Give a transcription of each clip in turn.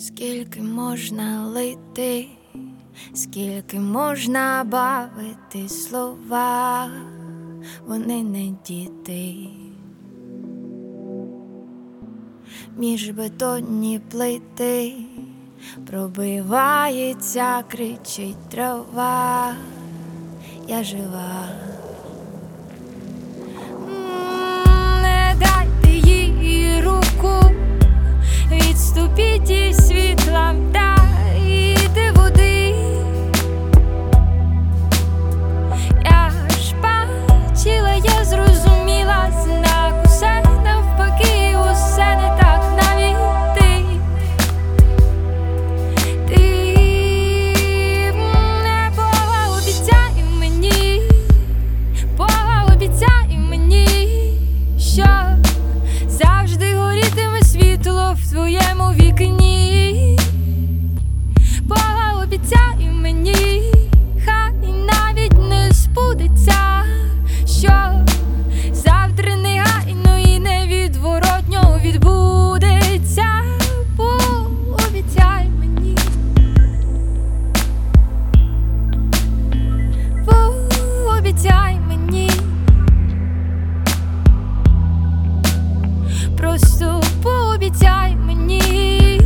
Скільки можна лити, скільки можна бавити слова, вони не діти. Між бетонні плити пробивається, кричить трава, я жива. Пообіцяй мені.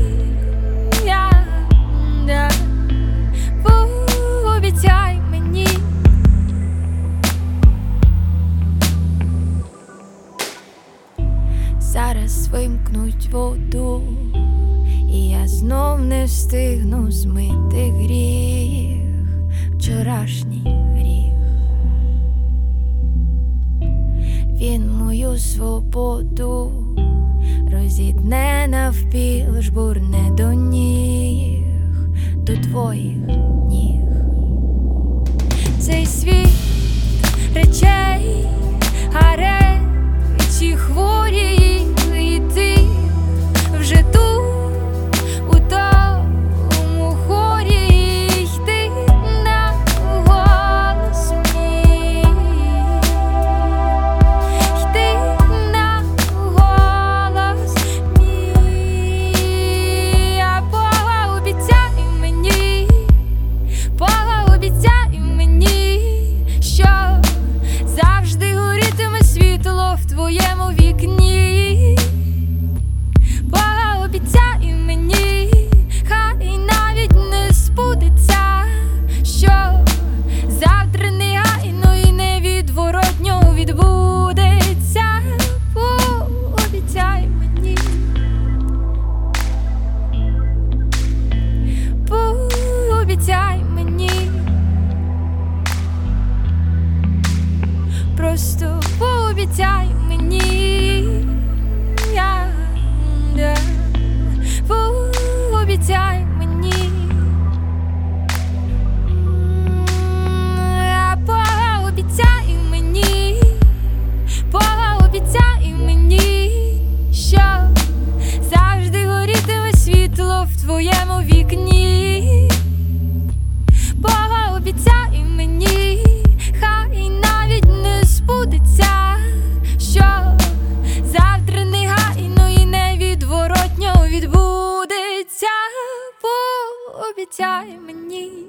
Да. Мені. Зараз вимкнуть воду, і я знов не встигну змити гріх, вчорашній гріх. Він мою свободу розітне навпіл, жбурне до ніг, до твоїх ніг. Цей світ речей, гарячі пообіцяй мені. Я. Пообіцяй мені. А Пообіцяй мені. Пообіцяй мені, що завжди горітиме світло в твоєму вікні. Пообіцяй мені.